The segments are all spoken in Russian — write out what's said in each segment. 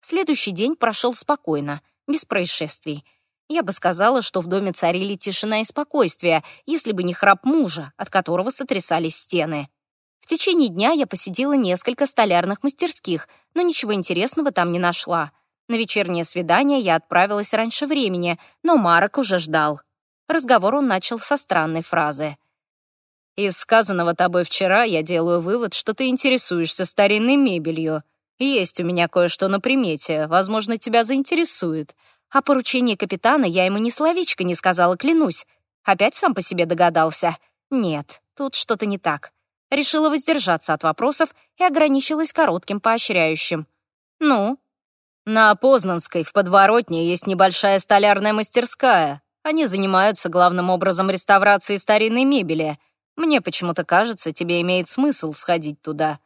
Следующий день прошел спокойно, без происшествий. Я бы сказала, что в доме царили тишина и спокойствие, если бы не храп мужа, от которого сотрясались стены. В течение дня я посетила несколько столярных мастерских, но ничего интересного там не нашла. На вечернее свидание я отправилась раньше времени, но Марок уже ждал. Разговор он начал со странной фразы. «Из сказанного тобой вчера я делаю вывод, что ты интересуешься старинной мебелью», «Есть у меня кое-что на примете. Возможно, тебя заинтересует. О поручении капитана я ему ни словечко не сказала, клянусь. Опять сам по себе догадался. Нет, тут что-то не так». Решила воздержаться от вопросов и ограничилась коротким поощряющим. «Ну?» «На Познанской в подворотне есть небольшая столярная мастерская. Они занимаются главным образом реставрацией старинной мебели. Мне почему-то кажется, тебе имеет смысл сходить туда».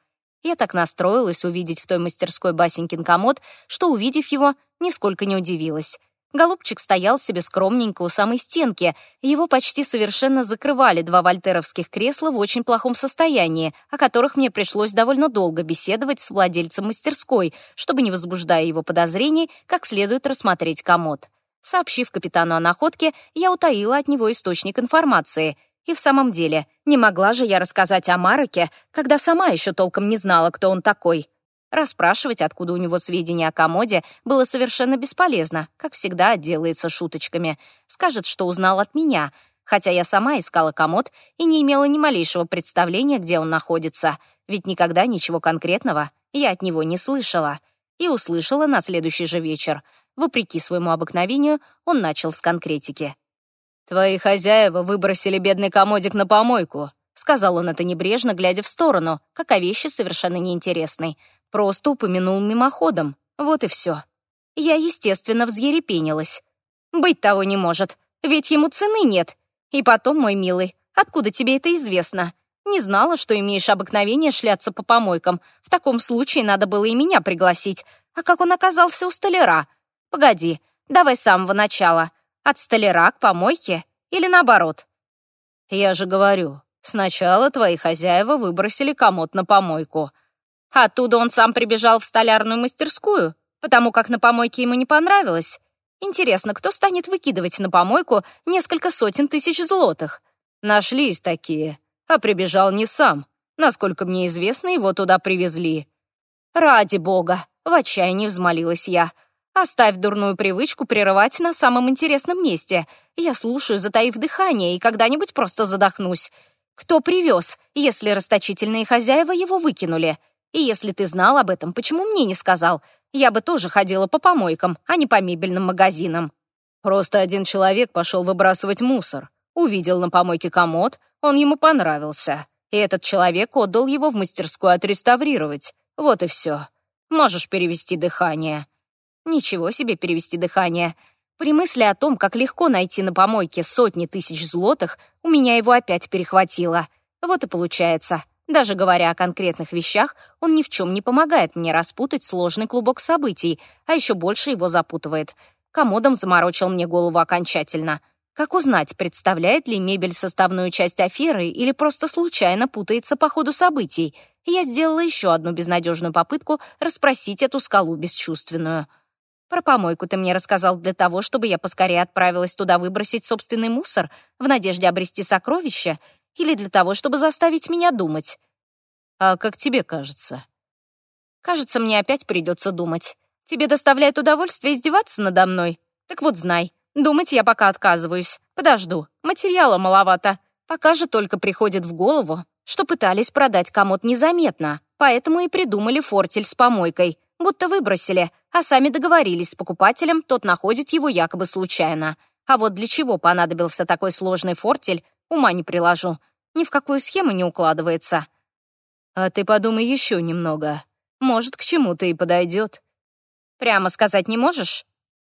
Я так настроилась увидеть в той мастерской Басенькин комод, что, увидев его, нисколько не удивилась. Голубчик стоял себе скромненько у самой стенки, его почти совершенно закрывали два вольтеровских кресла в очень плохом состоянии, о которых мне пришлось довольно долго беседовать с владельцем мастерской, чтобы, не возбуждая его подозрений, как следует рассмотреть комод. Сообщив капитану о находке, я утаила от него источник информации — и в самом деле, не могла же я рассказать о Мароке, когда сама еще толком не знала, кто он такой. Расспрашивать, откуда у него сведения о комоде, было совершенно бесполезно, как всегда отделается шуточками. Скажет, что узнал от меня, хотя я сама искала комод и не имела ни малейшего представления, где он находится, ведь никогда ничего конкретного я от него не слышала. И услышала на следующий же вечер. Вопреки своему обыкновению, он начал с конкретики. «Твои хозяева выбросили бедный комодик на помойку», сказал он это небрежно, глядя в сторону, как о вещи совершенно неинтересной. Просто упомянул мимоходом. Вот и все. Я, естественно, взъерепенилась. «Быть того не может, ведь ему цены нет. И потом, мой милый, откуда тебе это известно? Не знала, что имеешь обыкновение шляться по помойкам. В таком случае надо было и меня пригласить. А как он оказался у столяра? Погоди, давай с самого начала». От столяра к помойке или наоборот?» «Я же говорю, сначала твои хозяева выбросили комод на помойку. Оттуда он сам прибежал в столярную мастерскую, потому как на помойке ему не понравилось. Интересно, кто станет выкидывать на помойку несколько сотен тысяч злотых? Нашлись такие, а прибежал не сам. Насколько мне известно, его туда привезли». «Ради бога!» — в отчаянии взмолилась я — Оставь дурную привычку прерывать на самом интересном месте. Я слушаю, затаив дыхание, и когда-нибудь просто задохнусь. Кто привез, если расточительные хозяева его выкинули? И если ты знал об этом, почему мне не сказал? Я бы тоже ходила по помойкам, а не по мебельным магазинам». Просто один человек пошел выбрасывать мусор. Увидел на помойке комод, он ему понравился. И этот человек отдал его в мастерскую отреставрировать. Вот и все. Можешь перевести дыхание. Ничего себе перевести дыхание. При мысли о том, как легко найти на помойке сотни тысяч злотых, у меня его опять перехватило. Вот и получается. Даже говоря о конкретных вещах, он ни в чем не помогает мне распутать сложный клубок событий, а еще больше его запутывает. Комодом заморочил мне голову окончательно. Как узнать, представляет ли мебель составную часть аферы или просто случайно путается по ходу событий? Я сделала еще одну безнадежную попытку расспросить эту скалу бесчувственную. Про помойку ты мне рассказал для того, чтобы я поскорее отправилась туда выбросить собственный мусор в надежде обрести сокровища или для того, чтобы заставить меня думать. А как тебе кажется? Кажется, мне опять придется думать. Тебе доставляет удовольствие издеваться надо мной. Так вот, знай, думать я пока отказываюсь. Подожду, материала маловато. Пока же только приходит в голову, что пытались продать комод незаметно, поэтому и придумали фортель с помойкой будто выбросили, а сами договорились с покупателем, тот находит его якобы случайно. А вот для чего понадобился такой сложный фортель, ума не приложу. Ни в какую схему не укладывается. А ты подумай еще немного. Может, к чему-то и подойдет. Прямо сказать не можешь?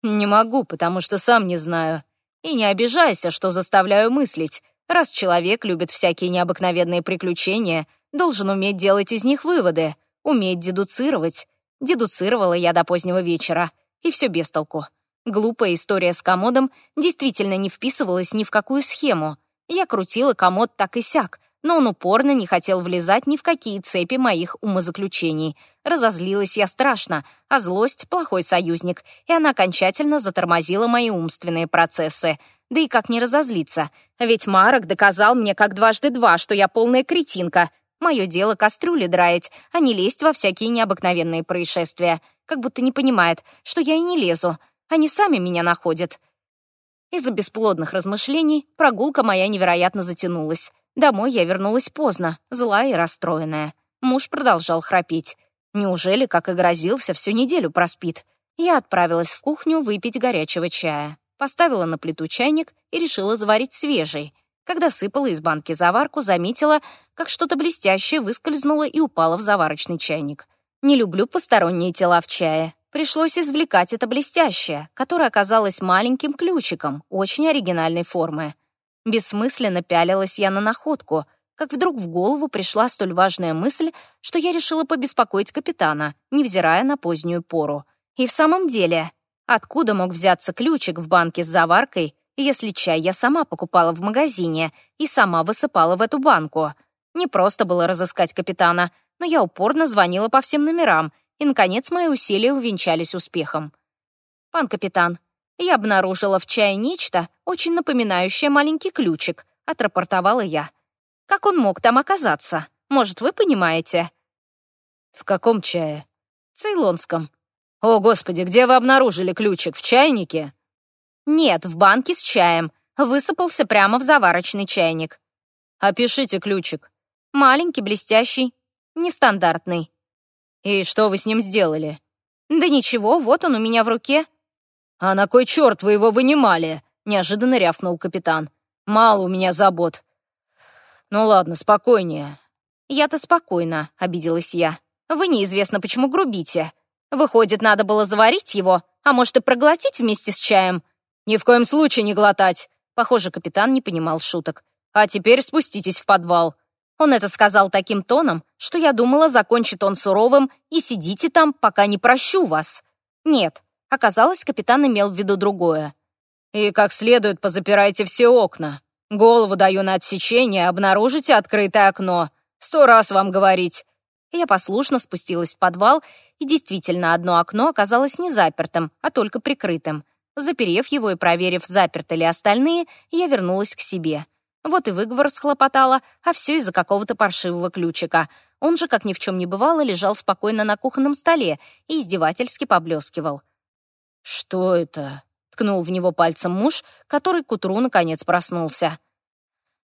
Не могу, потому что сам не знаю. И не обижайся, что заставляю мыслить. Раз человек любит всякие необыкновенные приключения, должен уметь делать из них выводы, уметь дедуцировать. Дедуцировала я до позднего вечера. И все без толку. Глупая история с комодом действительно не вписывалась ни в какую схему. Я крутила комод так и сяк, но он упорно не хотел влезать ни в какие цепи моих умозаключений. Разозлилась я страшно, а злость — плохой союзник, и она окончательно затормозила мои умственные процессы. Да и как не разозлиться? Ведь Марок доказал мне как дважды два, что я полная кретинка, Мое дело кастрюли драить, а не лезть во всякие необыкновенные происшествия. Как будто не понимает, что я и не лезу. Они сами меня находят. Из-за бесплодных размышлений прогулка моя невероятно затянулась. Домой я вернулась поздно, злая и расстроенная. Муж продолжал храпеть. Неужели, как и грозился, всю неделю проспит? Я отправилась в кухню выпить горячего чая. Поставила на плиту чайник и решила заварить свежий — когда сыпала из банки заварку, заметила, как что-то блестящее выскользнуло и упало в заварочный чайник. Не люблю посторонние тела в чае. Пришлось извлекать это блестящее, которое оказалось маленьким ключиком, очень оригинальной формы. Бессмысленно пялилась я на находку, как вдруг в голову пришла столь важная мысль, что я решила побеспокоить капитана, невзирая на позднюю пору. И в самом деле, откуда мог взяться ключик в банке с заваркой, если чай я сама покупала в магазине и сама высыпала в эту банку. Не просто было разыскать капитана, но я упорно звонила по всем номерам, и, наконец, мои усилия увенчались успехом. «Пан капитан, я обнаружила в чае нечто, очень напоминающее маленький ключик», — отрапортовала я. «Как он мог там оказаться? Может, вы понимаете?» «В каком чае?» «Цейлонском». «О, Господи, где вы обнаружили ключик? В чайнике?» Нет, в банке с чаем. Высыпался прямо в заварочный чайник. Опишите ключик. Маленький, блестящий, нестандартный. И что вы с ним сделали? Да ничего, вот он у меня в руке. А на кой черт вы его вынимали? Неожиданно рявкнул капитан. Мало у меня забот. Ну ладно, спокойнее. Я-то спокойно, обиделась я. Вы неизвестно почему грубите. Выходит, надо было заварить его, а может и проглотить вместе с чаем. «Ни в коем случае не глотать!» Похоже, капитан не понимал шуток. «А теперь спуститесь в подвал!» Он это сказал таким тоном, что я думала, закончит он суровым «И сидите там, пока не прощу вас!» Нет, оказалось, капитан имел в виду другое. «И как следует позапирайте все окна. Голову даю на отсечение, обнаружите открытое окно. Сто раз вам говорить!» Я послушно спустилась в подвал, и действительно одно окно оказалось не запертым, а только прикрытым. Заперев его и проверив, заперты ли остальные, я вернулась к себе. Вот и выговор схлопотала, а все из-за какого-то паршивого ключика. Он же, как ни в чем не бывало, лежал спокойно на кухонном столе и издевательски поблескивал. «Что это?» — ткнул в него пальцем муж, который к утру наконец проснулся.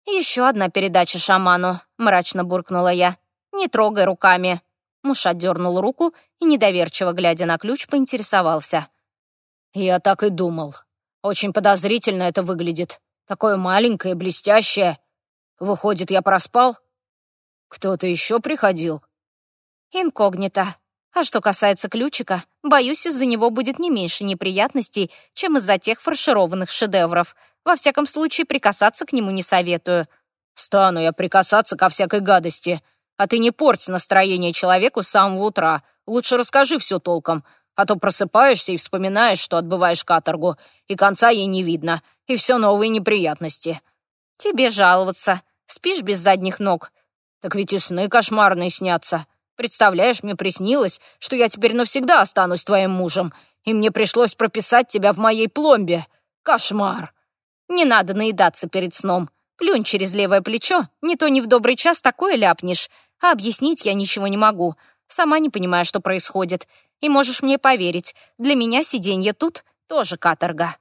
«Еще одна передача шаману», — мрачно буркнула я. «Не трогай руками». Муж отдернул руку и, недоверчиво глядя на ключ, поинтересовался. «Я так и думал. Очень подозрительно это выглядит. Такое маленькое, блестящее. Выходит, я проспал? Кто-то еще приходил?» «Инкогнито. А что касается ключика, боюсь, из-за него будет не меньше неприятностей, чем из-за тех фаршированных шедевров. Во всяком случае, прикасаться к нему не советую». «Стану я прикасаться ко всякой гадости. А ты не порть настроение человеку с самого утра. Лучше расскажи все толком а то просыпаешься и вспоминаешь, что отбываешь каторгу, и конца ей не видно, и все новые неприятности. Тебе жаловаться. Спишь без задних ног. Так ведь и сны кошмарные снятся. Представляешь, мне приснилось, что я теперь навсегда останусь твоим мужем, и мне пришлось прописать тебя в моей пломбе. Кошмар. Не надо наедаться перед сном. Плюнь через левое плечо, не то не в добрый час такое ляпнешь. А объяснить я ничего не могу. Сама не понимаю, что происходит. И можешь мне поверить, для меня сиденье тут тоже каторга».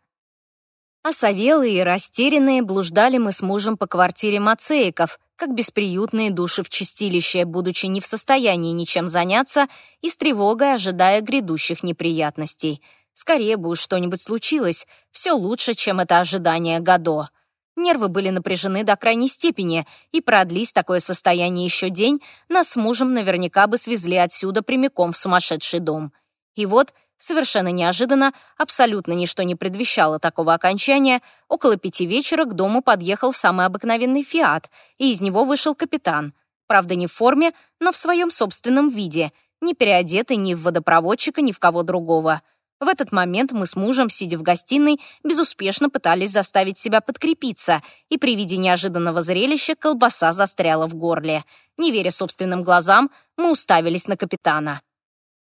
А Осовелые и растерянные блуждали мы с мужем по квартире Мацеиков, как бесприютные души в чистилище, будучи не в состоянии ничем заняться и с тревогой ожидая грядущих неприятностей. Скорее бы уж что-нибудь случилось, все лучше, чем это ожидание Гадо. Нервы были напряжены до крайней степени, и продлись такое состояние еще день, нас с мужем наверняка бы свезли отсюда прямиком в сумасшедший дом. И вот, совершенно неожиданно, абсолютно ничто не предвещало такого окончания, около пяти вечера к дому подъехал самый обыкновенный «Фиат», и из него вышел капитан. Правда, не в форме, но в своем собственном виде, не переодетый ни в водопроводчика, ни в кого другого. В этот момент мы с мужем, сидя в гостиной, безуспешно пытались заставить себя подкрепиться, и при виде неожиданного зрелища колбаса застряла в горле. Не веря собственным глазам, мы уставились на капитана.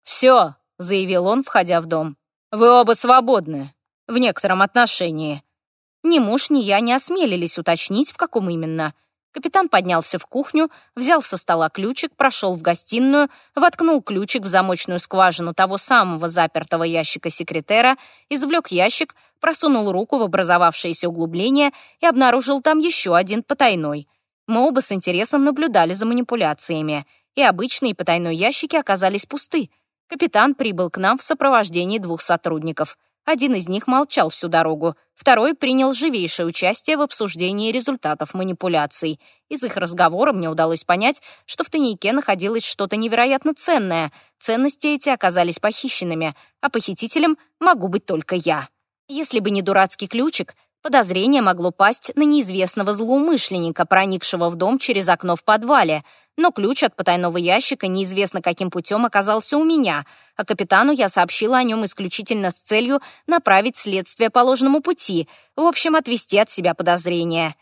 «Все», — заявил он, входя в дом, — «вы оба свободны. В некотором отношении». Ни муж, ни я не осмелились уточнить, в каком именно — Капитан поднялся в кухню, взял со стола ключик, прошел в гостиную, воткнул ключик в замочную скважину того самого запертого ящика секретера, извлек ящик, просунул руку в образовавшееся углубление и обнаружил там еще один потайной. Мы оба с интересом наблюдали за манипуляциями, и обычные потайной ящики оказались пусты. Капитан прибыл к нам в сопровождении двух сотрудников — один из них молчал всю дорогу, второй принял живейшее участие в обсуждении результатов манипуляций. Из их разговора мне удалось понять, что в тайнике находилось что-то невероятно ценное. Ценности эти оказались похищенными, а похитителем могу быть только я. Если бы не дурацкий ключик, подозрение могло пасть на неизвестного злоумышленника, проникшего в дом через окно в подвале — но ключ от потайного ящика неизвестно каким путем оказался у меня, а капитану я сообщила о нем исключительно с целью направить следствие по ложному пути, в общем, отвести от себя подозрения.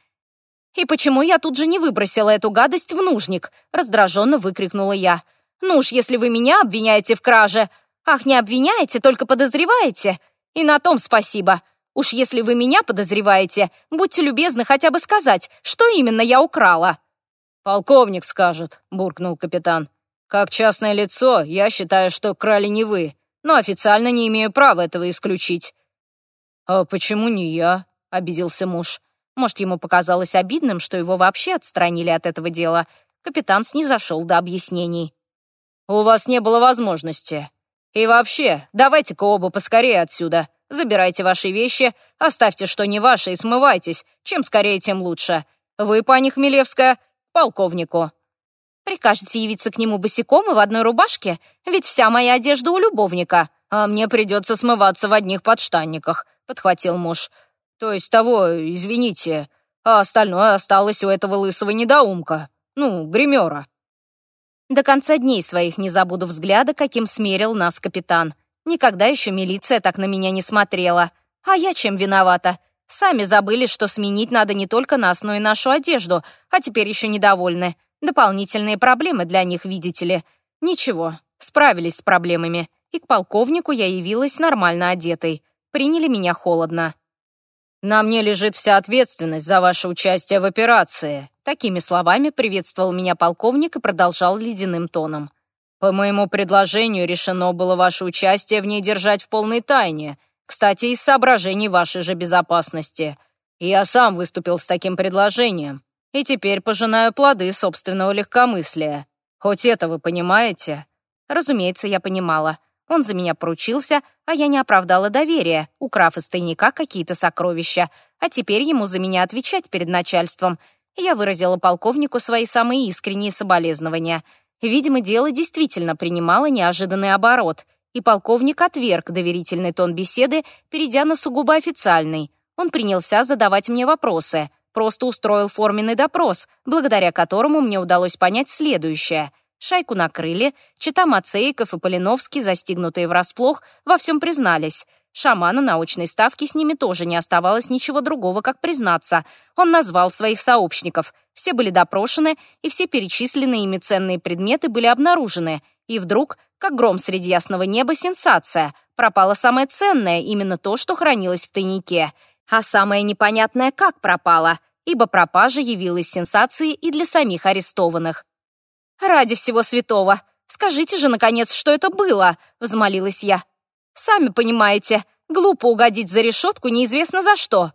«И почему я тут же не выбросила эту гадость в нужник?» — раздраженно выкрикнула я. «Ну уж, если вы меня обвиняете в краже! Ах, не обвиняете, только подозреваете! И на том спасибо! Уж если вы меня подозреваете, будьте любезны хотя бы сказать, что именно я украла!» «Полковник скажет», — буркнул капитан. «Как частное лицо, я считаю, что крали не вы, но официально не имею права этого исключить». «А почему не я?» — обиделся муж. Может, ему показалось обидным, что его вообще отстранили от этого дела. Капитан снизошел до объяснений. «У вас не было возможности. И вообще, давайте-ка оба поскорее отсюда. Забирайте ваши вещи, оставьте, что не ваше, и смывайтесь. Чем скорее, тем лучше. Вы, пани Хмелевская, полковнику. Прикажете явиться к нему босиком и в одной рубашке? Ведь вся моя одежда у любовника, а мне придется смываться в одних подштанниках», — подхватил муж. «То есть того, извините, а остальное осталось у этого лысого недоумка, ну, гримера». До конца дней своих не забуду взгляда, каким смерил нас капитан. Никогда еще милиция так на меня не смотрела. А я чем виновата? Сами забыли, что сменить надо не только нас, но и нашу одежду, а теперь еще недовольны. Дополнительные проблемы для них, видите ли. Ничего, справились с проблемами. И к полковнику я явилась нормально одетой. Приняли меня холодно. «На мне лежит вся ответственность за ваше участие в операции», Такими словами приветствовал меня полковник и продолжал ледяным тоном. «По моему предложению решено было ваше участие в ней держать в полной тайне. Кстати, из соображений вашей же безопасности. Я сам выступил с таким предложением. И теперь пожинаю плоды собственного легкомыслия. Хоть это вы понимаете?» Разумеется, я понимала. Он за меня поручился, а я не оправдала доверия, украв из тайника какие-то сокровища. А теперь ему за меня отвечать перед начальством. Я выразила полковнику свои самые искренние соболезнования. Видимо, дело действительно принимало неожиданный оборот и полковник отверг доверительный тон беседы, перейдя на сугубо официальный. Он принялся задавать мне вопросы, просто устроил форменный допрос, благодаря которому мне удалось понять следующее. Шайку накрыли, чита Мацеиков и Полиновский, застигнутые врасплох, во всем признались. Шаману научной ставки с ними тоже не оставалось ничего другого, как признаться. Он назвал своих сообщников. Все были допрошены, и все перечисленные ими ценные предметы были обнаружены — и вдруг, как гром среди ясного неба, сенсация. Пропало самое ценное, именно то, что хранилось в тайнике. А самое непонятное, как пропало, ибо пропажа явилась сенсацией и для самих арестованных. «Ради всего святого! Скажите же, наконец, что это было!» — взмолилась я. «Сами понимаете, глупо угодить за решетку неизвестно за что».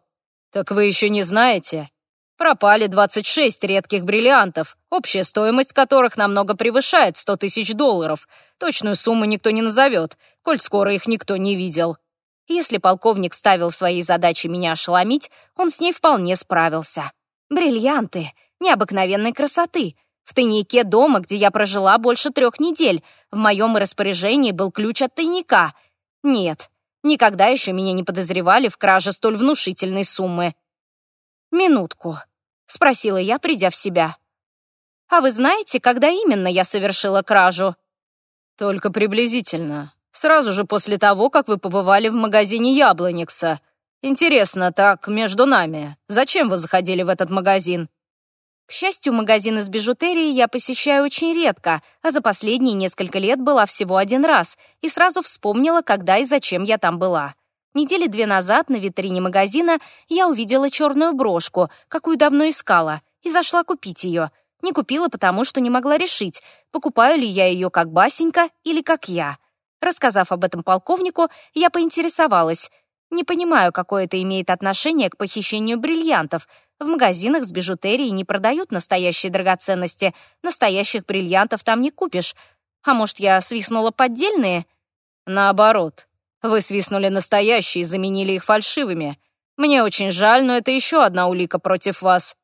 «Так вы еще не знаете?» Пропали 26 редких бриллиантов, общая стоимость которых намного превышает 100 тысяч долларов. Точную сумму никто не назовет, коль скоро их никто не видел. Если полковник ставил своей задачей меня ошеломить, он с ней вполне справился. Бриллианты необыкновенной красоты. В тайнике дома, где я прожила больше трех недель, в моем распоряжении был ключ от тайника. Нет, никогда еще меня не подозревали в краже столь внушительной суммы. Минутку. — спросила я, придя в себя. «А вы знаете, когда именно я совершила кражу?» «Только приблизительно. Сразу же после того, как вы побывали в магазине Яблоникса. Интересно, так между нами. Зачем вы заходили в этот магазин?» К счастью, магазин из бижутерии я посещаю очень редко, а за последние несколько лет была всего один раз и сразу вспомнила, когда и зачем я там была. Недели две назад на витрине магазина я увидела черную брошку, какую давно искала, и зашла купить ее. Не купила, потому что не могла решить, покупаю ли я ее как Басенька или как я. Рассказав об этом полковнику, я поинтересовалась. Не понимаю, какое это имеет отношение к похищению бриллиантов. В магазинах с бижутерией не продают настоящие драгоценности. Настоящих бриллиантов там не купишь. А может, я свистнула поддельные? Наоборот, вы свистнули настоящие и заменили их фальшивыми. Мне очень жаль, но это еще одна улика против вас».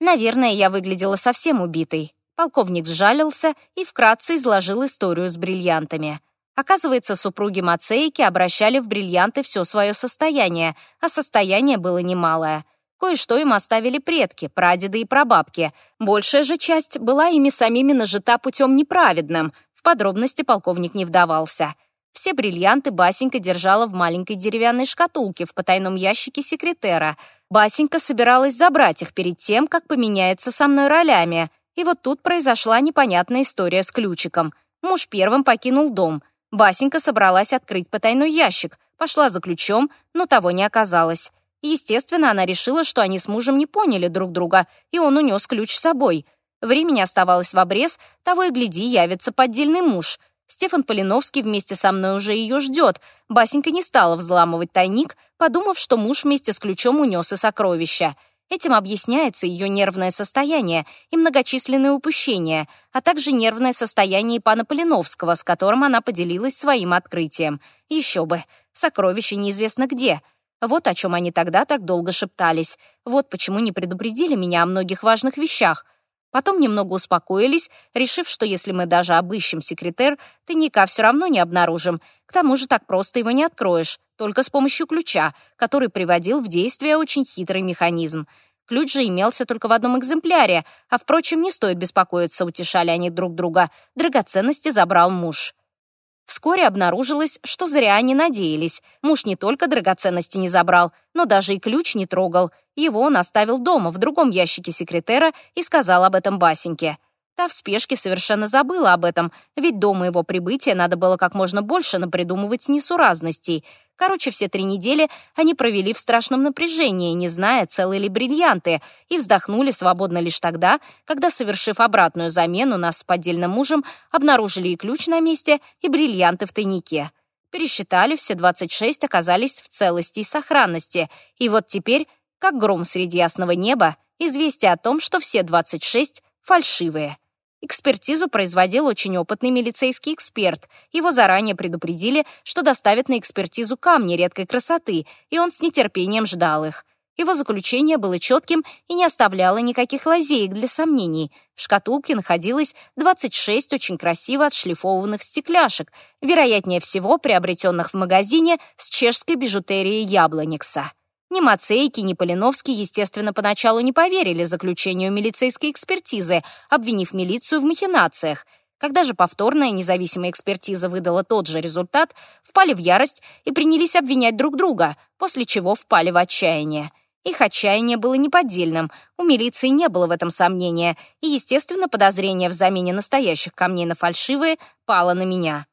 Наверное, я выглядела совсем убитой. Полковник сжалился и вкратце изложил историю с бриллиантами. Оказывается, супруги Мацейки обращали в бриллианты все свое состояние, а состояние было немалое. Кое-что им оставили предки, прадеды и прабабки. Большая же часть была ими самими нажита путем неправедным. В подробности полковник не вдавался. Все бриллианты Басенька держала в маленькой деревянной шкатулке в потайном ящике секретера. Басенька собиралась забрать их перед тем, как поменяется со мной ролями. И вот тут произошла непонятная история с ключиком. Муж первым покинул дом. Басенька собралась открыть потайной ящик, пошла за ключом, но того не оказалось. Естественно, она решила, что они с мужем не поняли друг друга, и он унес ключ с собой. Времени оставалось в обрез, того и гляди, явится поддельный муж — Стефан Полиновский вместе со мной уже ее ждет. Басенька не стала взламывать тайник, подумав, что муж вместе с ключом унес и сокровища. Этим объясняется ее нервное состояние и многочисленные упущения, а также нервное состояние пана Полиновского, с которым она поделилась своим открытием. Еще бы, сокровища неизвестно где. Вот о чем они тогда так долго шептались. Вот почему не предупредили меня о многих важных вещах. Потом немного успокоились, решив, что если мы даже обыщем секретер, тайника все равно не обнаружим. К тому же так просто его не откроешь, только с помощью ключа, который приводил в действие очень хитрый механизм. Ключ же имелся только в одном экземпляре, а, впрочем, не стоит беспокоиться, утешали они друг друга. Драгоценности забрал муж. Вскоре обнаружилось, что зря они надеялись. Муж не только драгоценности не забрал, но даже и ключ не трогал. Его он оставил дома в другом ящике секретера и сказал об этом Басеньке. Та в спешке совершенно забыла об этом, ведь до моего прибытия надо было как можно больше напридумывать несуразностей. Короче, все три недели они провели в страшном напряжении, не зная, целы ли бриллианты, и вздохнули свободно лишь тогда, когда, совершив обратную замену, нас с поддельным мужем обнаружили и ключ на месте, и бриллианты в тайнике. Пересчитали, все 26 оказались в целости и сохранности, и вот теперь, как гром среди ясного неба, известие о том, что все 26 фальшивые. Экспертизу производил очень опытный милицейский эксперт. Его заранее предупредили, что доставят на экспертизу камни редкой красоты, и он с нетерпением ждал их. Его заключение было четким и не оставляло никаких лазеек для сомнений. В шкатулке находилось 26 очень красиво отшлифованных стекляшек, вероятнее всего приобретенных в магазине с чешской бижутерией Яблоникса. Ни Мацейки, ни Полиновский, естественно, поначалу не поверили заключению милицейской экспертизы, обвинив милицию в махинациях. Когда же повторная независимая экспертиза выдала тот же результат, впали в ярость и принялись обвинять друг друга, после чего впали в отчаяние. Их отчаяние было неподдельным, у милиции не было в этом сомнения, и, естественно, подозрение в замене настоящих камней на фальшивые пало на меня.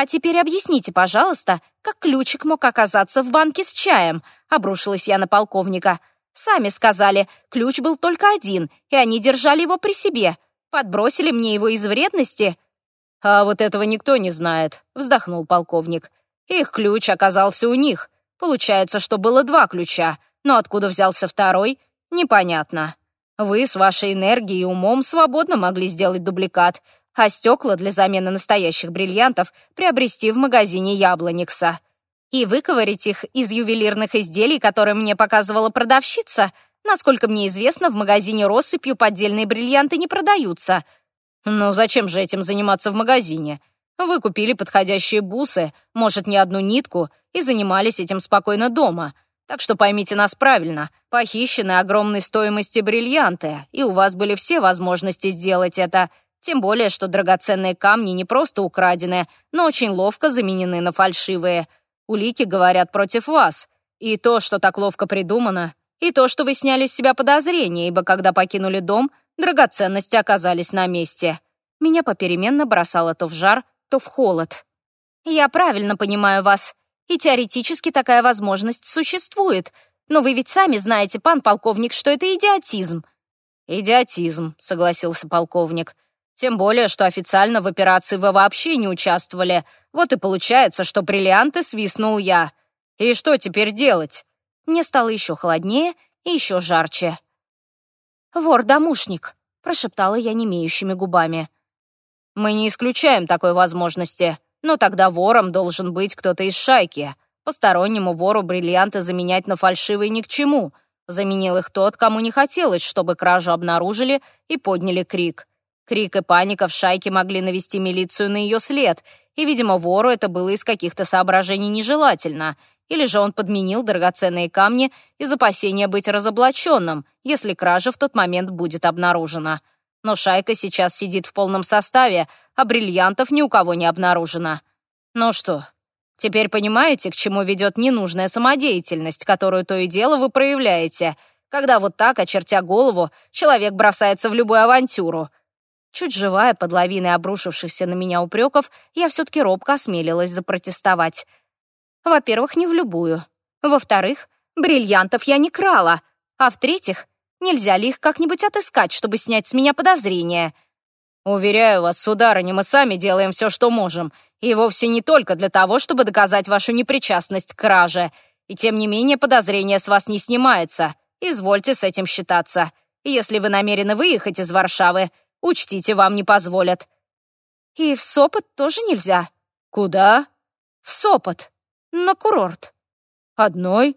А теперь объясните, пожалуйста, как ключик мог оказаться в банке с чаем?» — обрушилась я на полковника. «Сами сказали, ключ был только один, и они держали его при себе. Подбросили мне его из вредности». «А вот этого никто не знает», — вздохнул полковник. «Их ключ оказался у них. Получается, что было два ключа, но откуда взялся второй, непонятно. Вы с вашей энергией и умом свободно могли сделать дубликат, а стекла для замены настоящих бриллиантов приобрести в магазине Яблоникса. И выковырить их из ювелирных изделий, которые мне показывала продавщица. Насколько мне известно, в магазине россыпью поддельные бриллианты не продаются. Но зачем же этим заниматься в магазине? Вы купили подходящие бусы, может, не одну нитку, и занимались этим спокойно дома. Так что поймите нас правильно. Похищены огромной стоимости бриллианты, и у вас были все возможности сделать это — тем более, что драгоценные камни не просто украдены, но очень ловко заменены на фальшивые. Улики говорят против вас. И то, что так ловко придумано, и то, что вы сняли с себя подозрения, ибо когда покинули дом, драгоценности оказались на месте. Меня попеременно бросало то в жар, то в холод. Я правильно понимаю вас. И теоретически такая возможность существует. Но вы ведь сами знаете, пан полковник, что это идиотизм. «Идиотизм», — согласился полковник. Тем более, что официально в операции вы вообще не участвовали. Вот и получается, что бриллианты свистнул я. И что теперь делать? Мне стало еще холоднее и еще жарче. «Вор-домушник», — прошептала я немеющими губами. «Мы не исключаем такой возможности, но тогда вором должен быть кто-то из шайки. Постороннему вору бриллианты заменять на фальшивые ни к чему. Заменил их тот, кому не хотелось, чтобы кражу обнаружили и подняли крик. Крик и паника в шайке могли навести милицию на ее след, и, видимо, вору это было из каких-то соображений нежелательно, или же он подменил драгоценные камни из опасения быть разоблаченным, если кража в тот момент будет обнаружена. Но шайка сейчас сидит в полном составе, а бриллиантов ни у кого не обнаружено. Ну что, теперь понимаете, к чему ведет ненужная самодеятельность, которую то и дело вы проявляете, когда вот так, очертя голову, человек бросается в любую авантюру — Чуть живая под лавиной обрушившихся на меня упреков, я все-таки робко осмелилась запротестовать. Во-первых, не в любую. Во-вторых, бриллиантов я не крала. А в-третьих, нельзя ли их как-нибудь отыскать, чтобы снять с меня подозрения? Уверяю вас, сударыня, мы сами делаем все, что можем. И вовсе не только для того, чтобы доказать вашу непричастность к краже. И тем не менее подозрение с вас не снимается. Извольте с этим считаться. Если вы намерены выехать из Варшавы, Учтите, вам не позволят». «И в Сопот тоже нельзя». «Куда?» «В Сопот. На курорт». «Одной?»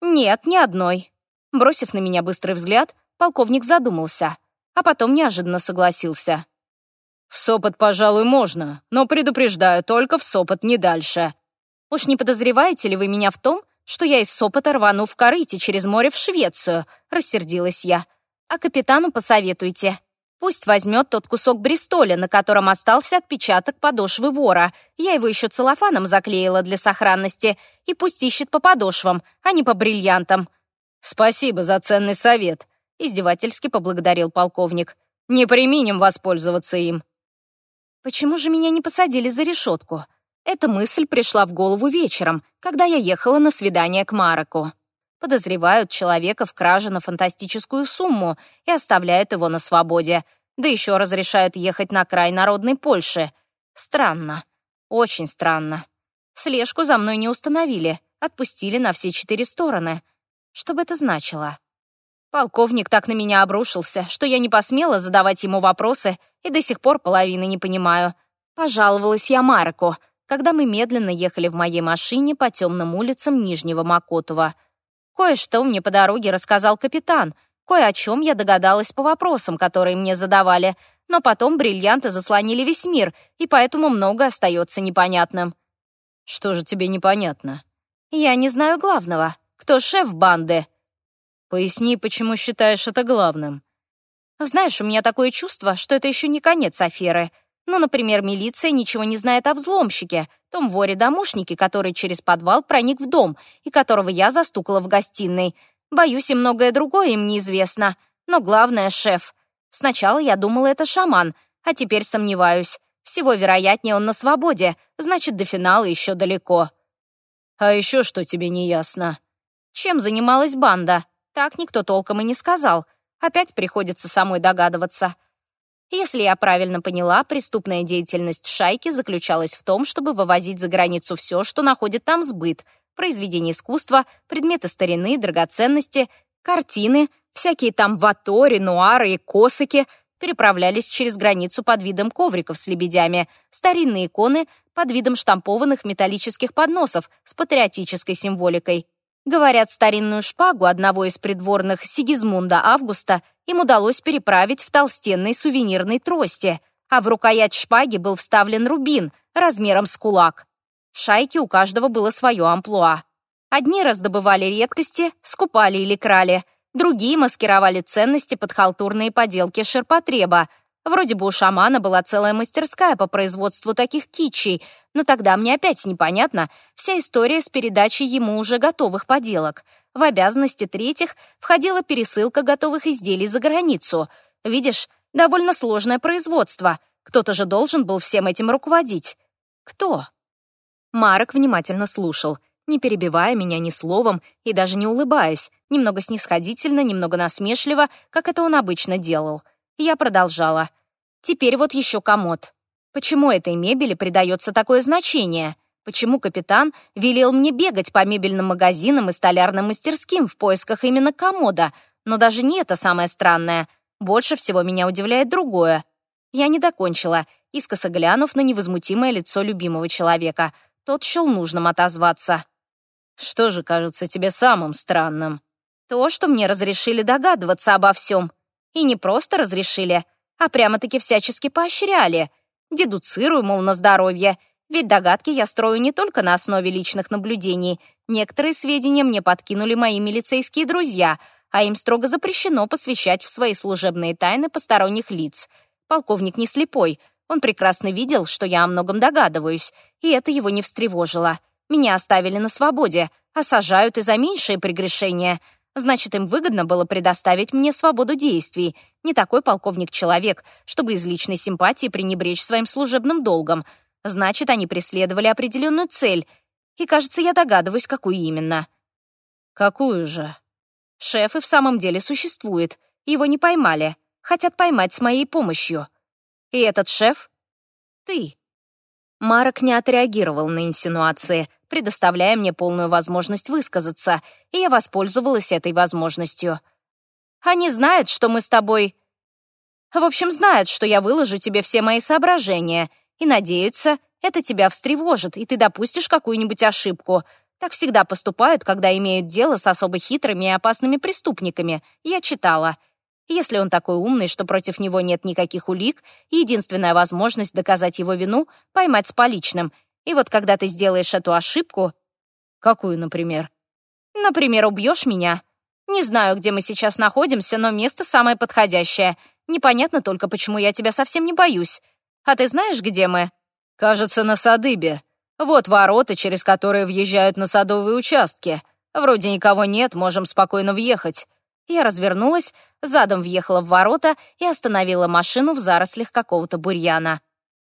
«Нет, не одной». Бросив на меня быстрый взгляд, полковник задумался, а потом неожиданно согласился. «В Сопот, пожалуй, можно, но предупреждаю, только в Сопот не дальше». «Уж не подозреваете ли вы меня в том, что я из Сопота рвану в корыте через море в Швецию?» — рассердилась я. «А капитану посоветуйте. Пусть возьмет тот кусок Бристоля, на котором остался отпечаток подошвы вора. Я его еще целлофаном заклеила для сохранности. И пусть ищет по подошвам, а не по бриллиантам». «Спасибо за ценный совет», — издевательски поблагодарил полковник. «Не применим воспользоваться им». «Почему же меня не посадили за решетку?» Эта мысль пришла в голову вечером, когда я ехала на свидание к Мараку. Подозревают человека в краже на фантастическую сумму и оставляют его на свободе — да еще разрешают ехать на край народной Польши. Странно. Очень странно. Слежку за мной не установили, отпустили на все четыре стороны. Что бы это значило? Полковник так на меня обрушился, что я не посмела задавать ему вопросы и до сих пор половины не понимаю. Пожаловалась я Марку, когда мы медленно ехали в моей машине по темным улицам Нижнего Макотова. Кое-что мне по дороге рассказал капитан — Кое о чем я догадалась по вопросам, которые мне задавали, но потом бриллианты заслонили весь мир, и поэтому много остается непонятным. Что же тебе непонятно? Я не знаю главного. Кто шеф банды? Поясни, почему считаешь это главным. Знаешь, у меня такое чувство, что это еще не конец аферы. Ну, например, милиция ничего не знает о взломщике, том воре-домушнике, который через подвал проник в дом и которого я застукала в гостиной — Боюсь, и многое другое им неизвестно. Но главное — шеф. Сначала я думала, это шаман, а теперь сомневаюсь. Всего вероятнее он на свободе, значит, до финала еще далеко. А еще что тебе не ясно? Чем занималась банда? Так никто толком и не сказал. Опять приходится самой догадываться. Если я правильно поняла, преступная деятельность шайки заключалась в том, чтобы вывозить за границу все, что находит там сбыт, произведения искусства, предметы старины, драгоценности, картины, всякие там вато, ренуары, и косыки переправлялись через границу под видом ковриков с лебедями, старинные иконы под видом штампованных металлических подносов с патриотической символикой. Говорят, старинную шпагу одного из придворных Сигизмунда Августа им удалось переправить в толстенной сувенирной трости, а в рукоять шпаги был вставлен рубин размером с кулак. В шайке у каждого было свое амплуа. Одни раздобывали редкости, скупали или крали, другие маскировали ценности под халтурные поделки ширпотреба. Вроде бы у шамана была целая мастерская по производству таких кичей, но тогда мне опять непонятно вся история с передачей ему уже готовых поделок. В обязанности третьих входила пересылка готовых изделий за границу. Видишь, довольно сложное производство. Кто-то же должен был всем этим руководить. Кто? Марок внимательно слушал, не перебивая меня ни словом и даже не улыбаясь, немного снисходительно, немного насмешливо, как это он обычно делал. Я продолжала. «Теперь вот еще комод. Почему этой мебели придается такое значение?» почему капитан велел мне бегать по мебельным магазинам и столярным мастерским в поисках именно комода, но даже не это самое странное. Больше всего меня удивляет другое. Я не докончила, искоса глянув на невозмутимое лицо любимого человека тот счел нужным отозваться. «Что же кажется тебе самым странным?» «То, что мне разрешили догадываться обо всем. И не просто разрешили, а прямо-таки всячески поощряли. Дедуцирую, мол, на здоровье. Ведь догадки я строю не только на основе личных наблюдений. Некоторые сведения мне подкинули мои милицейские друзья, а им строго запрещено посвящать в свои служебные тайны посторонних лиц. Полковник не слепой, он прекрасно видел, что я о многом догадываюсь, и это его не встревожило. Меня оставили на свободе, а сажают и за меньшие прегрешения. Значит, им выгодно было предоставить мне свободу действий. Не такой полковник-человек, чтобы из личной симпатии пренебречь своим служебным долгом. Значит, они преследовали определенную цель. И, кажется, я догадываюсь, какую именно. Какую же? Шеф и в самом деле существует. Его не поймали. Хотят поймать с моей помощью. И этот шеф? Ты. Марок не отреагировал на инсинуации, предоставляя мне полную возможность высказаться, и я воспользовалась этой возможностью. Они знают, что мы с тобой... В общем, знают, что я выложу тебе все мои соображения, и надеются, это тебя встревожит, и ты допустишь какую-нибудь ошибку. Так всегда поступают, когда имеют дело с особо хитрыми и опасными преступниками. Я читала. Если он такой умный, что против него нет никаких улик, единственная возможность доказать его вину — поймать с поличным. И вот когда ты сделаешь эту ошибку... Какую, например? Например, убьешь меня. Не знаю, где мы сейчас находимся, но место самое подходящее. Непонятно только, почему я тебя совсем не боюсь. А ты знаешь, где мы? Кажется, на Садыбе. Вот ворота, через которые въезжают на садовые участки. Вроде никого нет, можем спокойно въехать. Я развернулась, задом въехала в ворота и остановила машину в зарослях какого-то бурьяна.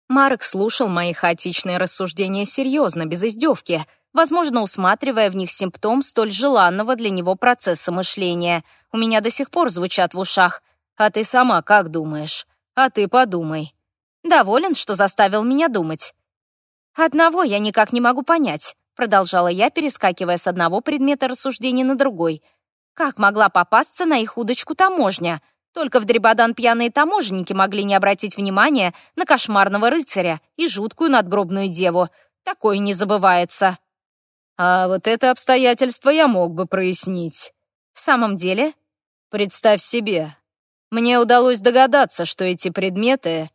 Марк слушал мои хаотичные рассуждения серьезно, без издевки, возможно, усматривая в них симптом столь желанного для него процесса мышления. У меня до сих пор звучат в ушах. «А ты сама как думаешь? А ты подумай». Доволен, что заставил меня думать. «Одного я никак не могу понять», — продолжала я, перескакивая с одного предмета рассуждения на другой — как могла попасться на их удочку таможня? Только в Дребадан пьяные таможенники могли не обратить внимания на кошмарного рыцаря и жуткую надгробную деву. Такое не забывается. А вот это обстоятельство я мог бы прояснить. В самом деле? Представь себе. Мне удалось догадаться, что эти предметы...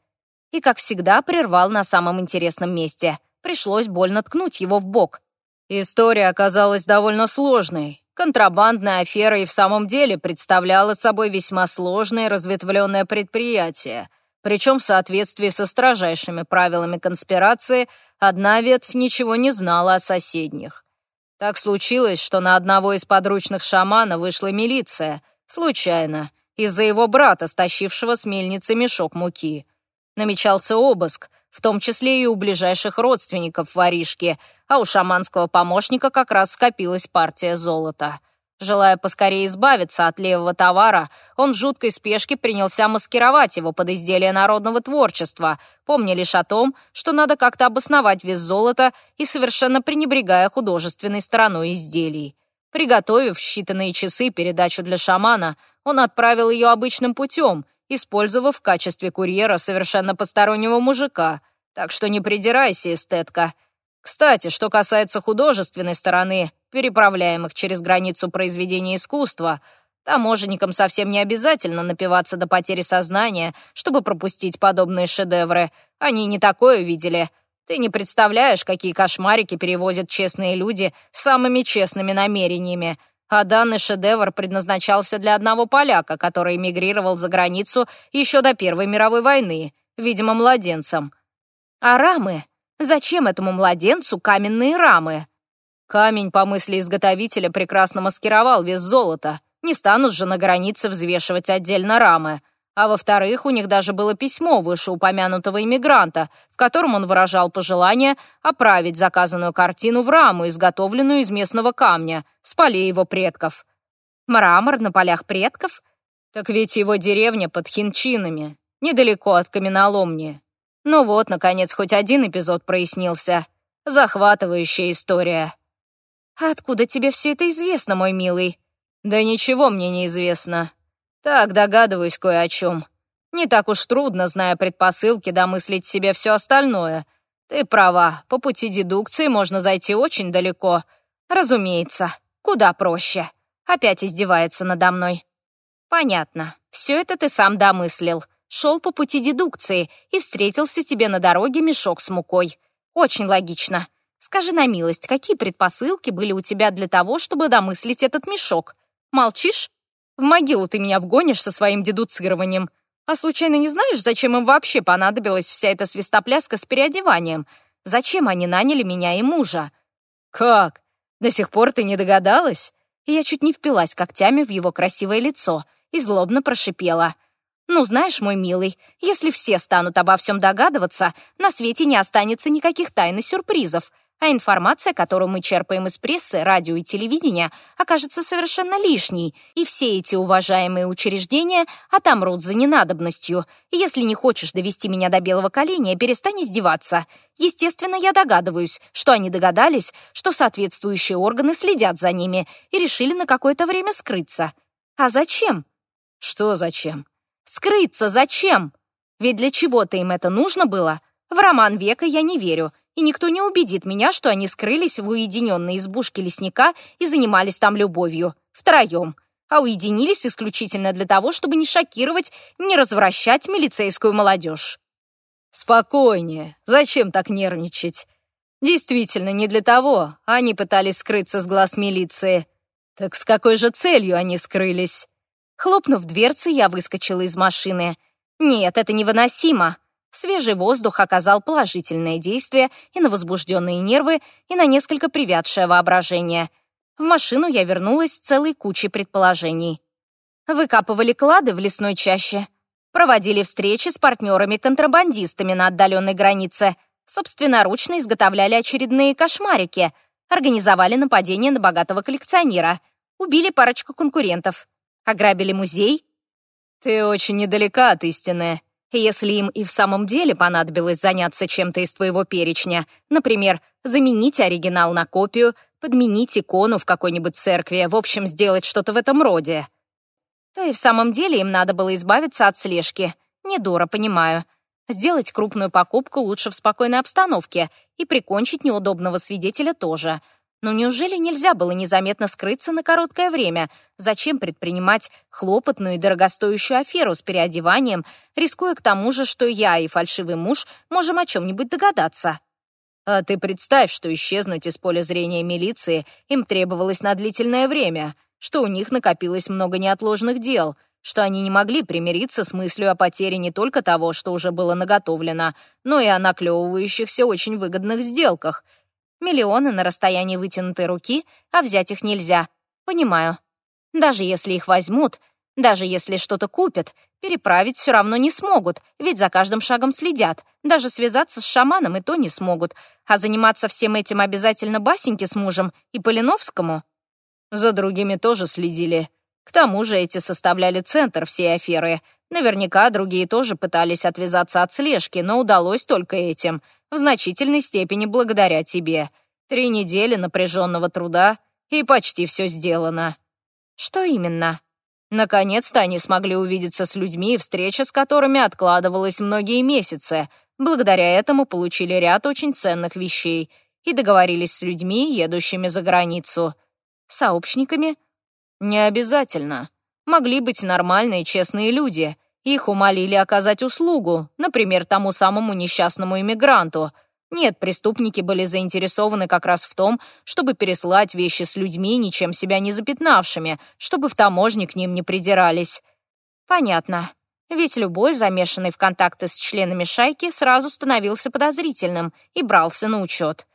И, как всегда, прервал на самом интересном месте. Пришлось больно ткнуть его в бок. История оказалась довольно сложной, Контрабандная афера и в самом деле представляла собой весьма сложное разветвленное предприятие, причем в соответствии со строжайшими правилами конспирации одна ветвь ничего не знала о соседних. Так случилось, что на одного из подручных шамана вышла милиция, случайно, из-за его брата, стащившего с мельницы мешок муки. Намечался обыск — в том числе и у ближайших родственников воришки, а у шаманского помощника как раз скопилась партия золота. Желая поскорее избавиться от левого товара, он в жуткой спешке принялся маскировать его под изделие народного творчества, помня лишь о том, что надо как-то обосновать вес золота и совершенно пренебрегая художественной стороной изделий. Приготовив считанные часы передачу для шамана, он отправил ее обычным путем, использовав в качестве курьера совершенно постороннего мужика. Так что не придирайся, эстетка. Кстати, что касается художественной стороны, переправляемых через границу произведений искусства, таможенникам совсем не обязательно напиваться до потери сознания, чтобы пропустить подобные шедевры. Они не такое видели. Ты не представляешь, какие кошмарики перевозят честные люди с самыми честными намерениями — а данный шедевр предназначался для одного поляка, который эмигрировал за границу еще до Первой мировой войны, видимо, младенцем. А рамы? Зачем этому младенцу каменные рамы? Камень, по мысли изготовителя, прекрасно маскировал вес золота. Не станут же на границе взвешивать отдельно рамы. А во-вторых, у них даже было письмо вышеупомянутого иммигранта, в котором он выражал пожелание оправить заказанную картину в раму, изготовленную из местного камня, с полей его предков. Мрамор на полях предков? Так ведь его деревня под Хинчинами, недалеко от каменоломни. Ну вот, наконец, хоть один эпизод прояснился. Захватывающая история. «А «Откуда тебе все это известно, мой милый?» «Да ничего мне не известно», так догадываюсь кое о чем. Не так уж трудно, зная предпосылки, домыслить себе все остальное. Ты права, по пути дедукции можно зайти очень далеко. Разумеется, куда проще. Опять издевается надо мной. Понятно, все это ты сам домыслил. Шел по пути дедукции и встретился тебе на дороге мешок с мукой. Очень логично. Скажи на милость, какие предпосылки были у тебя для того, чтобы домыслить этот мешок? Молчишь? В могилу ты меня вгонишь со своим дедуцированием. А случайно не знаешь, зачем им вообще понадобилась вся эта свистопляска с переодеванием? Зачем они наняли меня и мужа? Как? До сих пор ты не догадалась? И я чуть не впилась когтями в его красивое лицо и злобно прошипела. «Ну, знаешь, мой милый, если все станут обо всем догадываться, на свете не останется никаких тайн и сюрпризов а информация, которую мы черпаем из прессы, радио и телевидения, окажется совершенно лишней, и все эти уважаемые учреждения отомрут за ненадобностью. Если не хочешь довести меня до белого коленя, перестань издеваться. Естественно, я догадываюсь, что они догадались, что соответствующие органы следят за ними и решили на какое-то время скрыться. А зачем? Что зачем? Скрыться зачем? Ведь для чего-то им это нужно было. В роман века я не верю, и никто не убедит меня, что они скрылись в уединенной избушке лесника и занимались там любовью. Втроем. А уединились исключительно для того, чтобы не шокировать, не развращать милицейскую молодежь. «Спокойнее. Зачем так нервничать?» «Действительно, не для того. Они пытались скрыться с глаз милиции». «Так с какой же целью они скрылись?» Хлопнув дверцы, я выскочила из машины. «Нет, это невыносимо. Свежий воздух оказал положительное действие и на возбужденные нервы, и на несколько привядшее воображение. В машину я вернулась с целой кучей предположений. Выкапывали клады в лесной чаще, проводили встречи с партнерами-контрабандистами на отдаленной границе, собственноручно изготовляли очередные кошмарики, организовали нападение на богатого коллекционера, убили парочку конкурентов, ограбили музей. «Ты очень недалека от истины», если им и в самом деле понадобилось заняться чем-то из твоего перечня, например, заменить оригинал на копию, подменить икону в какой-нибудь церкви, в общем, сделать что-то в этом роде, то и в самом деле им надо было избавиться от слежки. Недора, понимаю. Сделать крупную покупку лучше в спокойной обстановке и прикончить неудобного свидетеля тоже — но неужели нельзя было незаметно скрыться на короткое время? Зачем предпринимать хлопотную и дорогостоящую аферу с переодеванием, рискуя к тому же, что я и фальшивый муж можем о чем-нибудь догадаться? А ты представь, что исчезнуть из поля зрения милиции им требовалось на длительное время, что у них накопилось много неотложных дел, что они не могли примириться с мыслью о потере не только того, что уже было наготовлено, но и о наклевывающихся очень выгодных сделках — Миллионы на расстоянии вытянутой руки, а взять их нельзя. Понимаю. Даже если их возьмут, даже если что-то купят, переправить все равно не смогут, ведь за каждым шагом следят. Даже связаться с шаманом и то не смогут. А заниматься всем этим обязательно Басеньке с мужем и Полиновскому. За другими тоже следили. К тому же эти составляли центр всей аферы. Наверняка другие тоже пытались отвязаться от слежки, но удалось только этим — в значительной степени благодаря тебе. Три недели напряженного труда, и почти все сделано». «Что именно?» Наконец-то они смогли увидеться с людьми, встреча с которыми откладывалась многие месяцы. Благодаря этому получили ряд очень ценных вещей и договорились с людьми, едущими за границу. Сообщниками? Не обязательно. Могли быть нормальные, честные люди. Их умолили оказать услугу, например, тому самому несчастному иммигранту. Нет, преступники были заинтересованы как раз в том, чтобы переслать вещи с людьми, ничем себя не запятнавшими, чтобы в таможне к ним не придирались. Понятно. Ведь любой, замешанный в контакты с членами шайки, сразу становился подозрительным и брался на учет.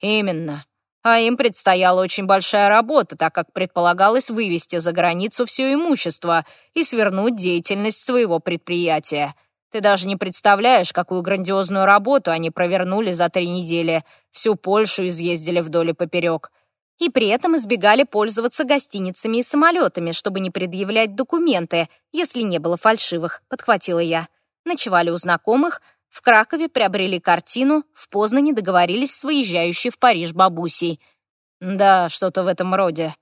Именно а им предстояла очень большая работа, так как предполагалось вывести за границу все имущество и свернуть деятельность своего предприятия. Ты даже не представляешь, какую грандиозную работу они провернули за три недели. Всю Польшу изъездили вдоль и поперек. И при этом избегали пользоваться гостиницами и самолетами, чтобы не предъявлять документы, если не было фальшивых, подхватила я. Ночевали у знакомых, в Кракове приобрели картину, в Познане договорились с выезжающей в Париж бабусей. Да, что-то в этом роде.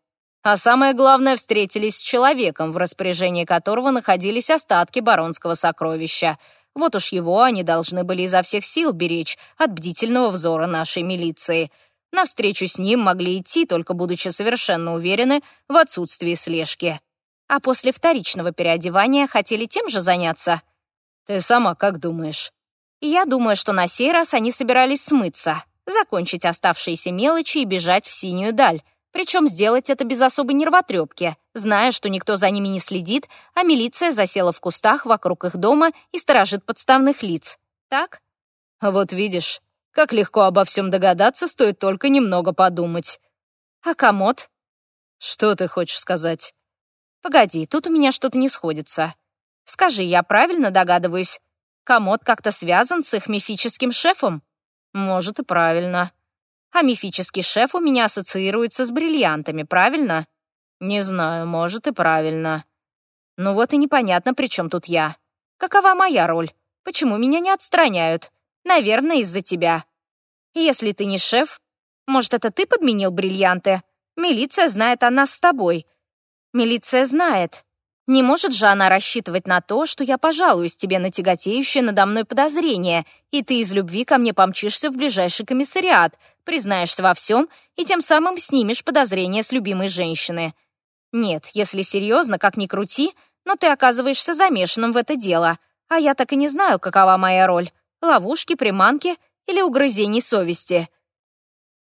А самое главное, встретились с человеком, в распоряжении которого находились остатки баронского сокровища. Вот уж его они должны были изо всех сил беречь от бдительного взора нашей милиции. На встречу с ним могли идти, только будучи совершенно уверены в отсутствии слежки. А после вторичного переодевания хотели тем же заняться? Ты сама как думаешь? Я думаю, что на сей раз они собирались смыться, закончить оставшиеся мелочи и бежать в синюю даль. Причем сделать это без особой нервотрепки, зная, что никто за ними не следит, а милиция засела в кустах вокруг их дома и сторожит подставных лиц. Так? Вот видишь, как легко обо всем догадаться, стоит только немного подумать. А комод? Что ты хочешь сказать? Погоди, тут у меня что-то не сходится. Скажи, я правильно догадываюсь? Комод как-то связан с их мифическим шефом. Может, и правильно. А мифический шеф у меня ассоциируется с бриллиантами, правильно? Не знаю, может, и правильно. Ну вот и непонятно, при чем тут я. Какова моя роль? Почему меня не отстраняют? Наверное, из-за тебя. Если ты не шеф, может, это ты подменил бриллианты? Милиция знает о нас с тобой. Милиция знает. Не может же она рассчитывать на то, что я пожалуюсь тебе на тяготеющее надо мной подозрение, и ты из любви ко мне помчишься в ближайший комиссариат, признаешься во всем и тем самым снимешь подозрение с любимой женщины. Нет, если серьезно, как ни крути, но ты оказываешься замешанным в это дело, а я так и не знаю, какова моя роль — ловушки, приманки или угрызений совести.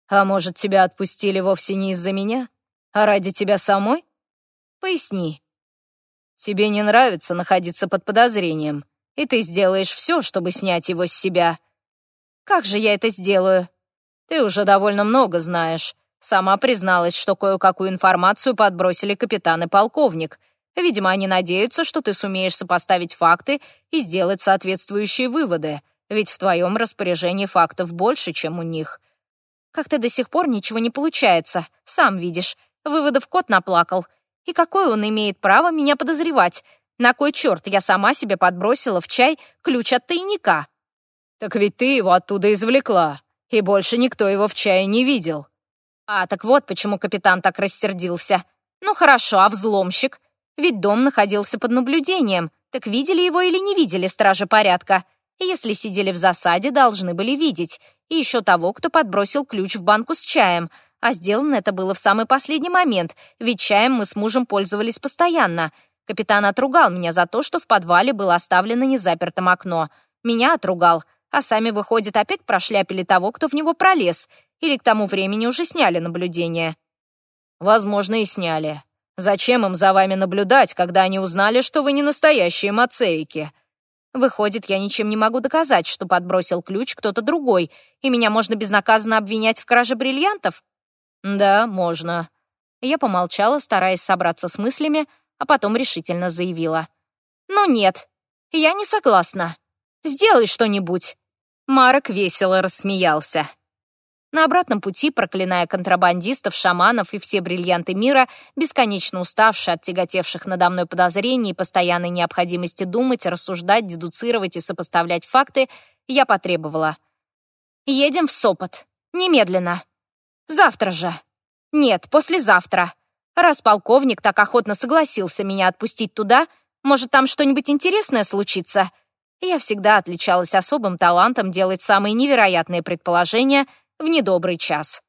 А может, тебя отпустили вовсе не из-за меня, а ради тебя самой? Поясни, Тебе не нравится находиться под подозрением, и ты сделаешь все, чтобы снять его с себя. Как же я это сделаю? Ты уже довольно много знаешь. Сама призналась, что кое-какую информацию подбросили капитан и полковник. Видимо, они надеются, что ты сумеешь сопоставить факты и сделать соответствующие выводы, ведь в твоем распоряжении фактов больше, чем у них. Как-то до сих пор ничего не получается, сам видишь. Выводов кот наплакал — и какое он имеет право меня подозревать? На кой черт я сама себе подбросила в чай ключ от тайника? Так ведь ты его оттуда извлекла, и больше никто его в чае не видел. А, так вот почему капитан так рассердился. Ну хорошо, а взломщик? Ведь дом находился под наблюдением. Так видели его или не видели стражи порядка? Если сидели в засаде, должны были видеть. И еще того, кто подбросил ключ в банку с чаем — а сделано это было в самый последний момент, ведь чаем мы с мужем пользовались постоянно. Капитан отругал меня за то, что в подвале было оставлено незапертым окно. Меня отругал, а сами, выходит, опять прошляпили того, кто в него пролез, или к тому времени уже сняли наблюдение. Возможно, и сняли. Зачем им за вами наблюдать, когда они узнали, что вы не настоящие мацеики? Выходит, я ничем не могу доказать, что подбросил ключ кто-то другой, и меня можно безнаказанно обвинять в краже бриллиантов? «Да, можно». Я помолчала, стараясь собраться с мыслями, а потом решительно заявила. «Ну нет, я не согласна. Сделай что-нибудь». Марок весело рассмеялся. На обратном пути, проклиная контрабандистов, шаманов и все бриллианты мира, бесконечно уставший от тяготевших надо мной подозрений и постоянной необходимости думать, рассуждать, дедуцировать и сопоставлять факты, я потребовала. «Едем в Сопот. Немедленно. Завтра же. Нет, послезавтра. Раз полковник так охотно согласился меня отпустить туда, может, там что-нибудь интересное случится. Я всегда отличалась особым талантом делать самые невероятные предположения в недобрый час.